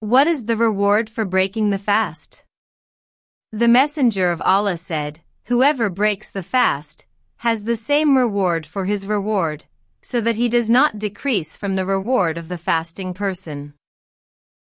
What is the reward for breaking the fast? The Messenger of Allah said, Whoever breaks the fast has the same reward for his reward, so that he does not decrease from the reward of the fasting person.